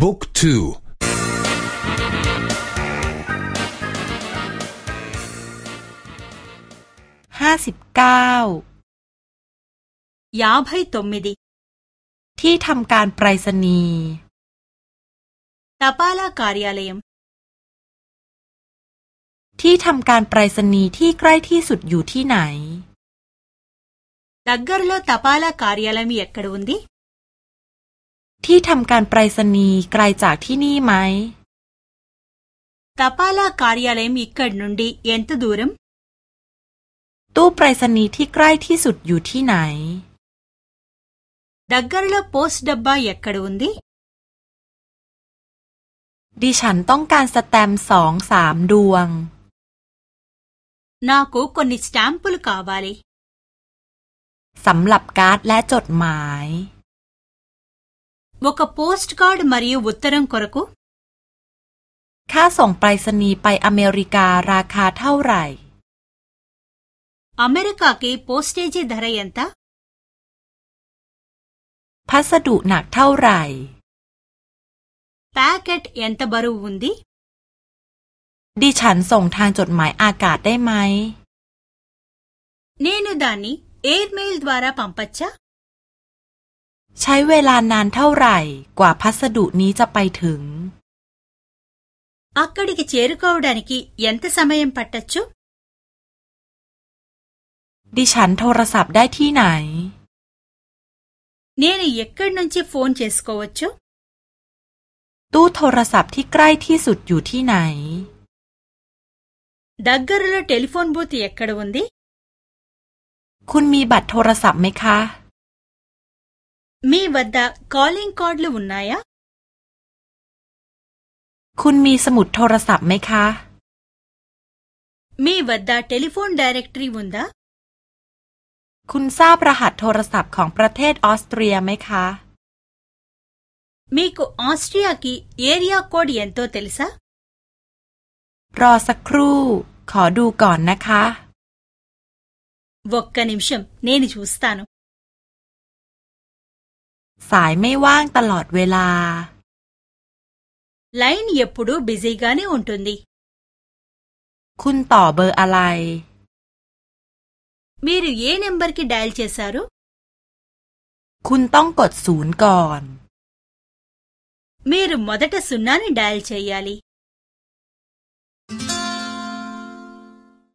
บุ๊กทูห้าสิบเก้ายาวให้ตมิดิที่ทำการไปรษณีย์ตาปาลาการยาเลยมที่ทำการไปรษณีย์ที่ใกล้ที่สุดอยู่ที่ไหนดักเกอร์โลตาปาลาการยาเลมีอักขระดุนดี ที่ทำการไปรษณีย์ไกลจากที่นี่ไหม తపాలా కార్యాలయం ఇక్కడి నుండి ఎంత దూరం ตู้ไปรษณีย์ที่ใกล้ที่สุดอยู่ที่ไหน దగ్గరలో పోస్ట్ డబ్బా ఎక్కడ ఉంది ดิฉันต้องการสแตมป์สองสามดวง నాకు కొన్ని స్టాంపులు కావాలి สำหรับการ์ดและจดหมาย ఒక పోస్ట్ కార్డ్ మరియు ఉత్తరం కొరకు ค่าส่งไปรษณีย์ไปอเมริการาคาเท่าไหร่ అమెరికాకి పోస్టేజీ ధర ఎంత พัสดุหนักเท่าไหร่ ప్యాకెట్ ఎంత బరువు ఉంది ดิฉันส่งทางจดหมายอากาศได้ไหม నేను దాన్ని ఎయిర్ మెయిల్ ద్వారా పంపచ్చా ใช้เวลานานเท่าไหร่ กว่าพัสดุนี้จะไปถึง అక్కడికి చేరుకోవడానికి ఎంత సమయం పట్టచ్చు ดิฉันโทรศัพท์ได้ที่ไหน నేను ఎక్కడి నుంచి ఫోన్ చేసుకోవచ్చు ตู้โทรศัพท์ที่ใกล้ที่สุดอยู่ที่ไหน దగ్గరలో టెలిఫోన్ బూత్ ఎక్కడ ఉంది คุณมีบัตรโทรศัพท์ไหมคะ మీ వద్ద కాలింగ్ కార్డులు ఉన్నాయా คุณมีสมุดโทรศัพท์ไหมคะ మీ వద్ద టెలిఫోన్ డైరెక్టరీ ఉందా คุณทราบรหัสโทรศัพท์ของประเทศออสเตรียไหมคะ మీకు ఆస్ట్రియాకి ఏరియా కోడ్ ఎంతో తెలుసా รอสักครู่ ขอดูก่อนนะคะ ఒక్క నిమిషం నేను చూస్తాను สายไม่ว่างตลอดเวลา లైన్ ఎప్పుడూ బిజీగానే ఉంటుంది คุณต่อเบอร์อะไร మీరు ఏ నెంబర్కి డయల్ చేశారు คุณต้องกดศูนย์ก่อน మీరు మొదట సున్నాని డయల్ చేయాలి